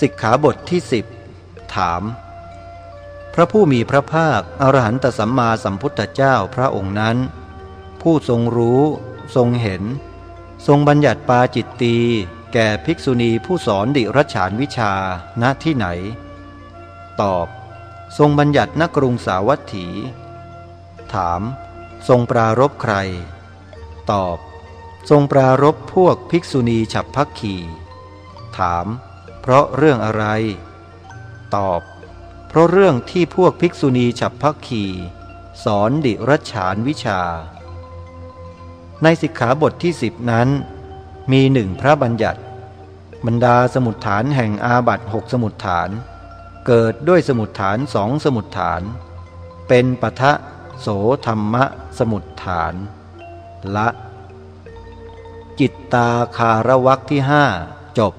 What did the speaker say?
สิกขาบทที่สิบถาม พระผู้มีพระภาคอรหันตสัมมาสัมพุทธเจ้าพระองค์นั้น ผู้ทรงรู้ทรงเห็น ทรงบัญญัติปาจิตตี แก่ภิกษุณีผู้สอนดิรัชานวิชาณที่ไหน ตอบ ทรงบัญญัติณกรุงสาวัตถี ถาม ทรงปรารบใคร ตอบ ทรงปรารบพวกภิกษุณีฉับพักขีถาม ราะเรื่องอะไร ตอบ เพราะเรื่องที่พวกภิกษุณีฉับพักขีสอนดิรัชานวิชา ในสิกขาบทที่สิบนั้น มีหนึ่งพระบัญญัติ บรรดาสมุดฐานแห่งอาบัตหกสมุดฐาน เกิดด้วยสมุดฐานสองสมุดฐาน เป็นปะทะโสธรรมะสมุดฐาน ละ จิตตาคารวักที่ห้าจบ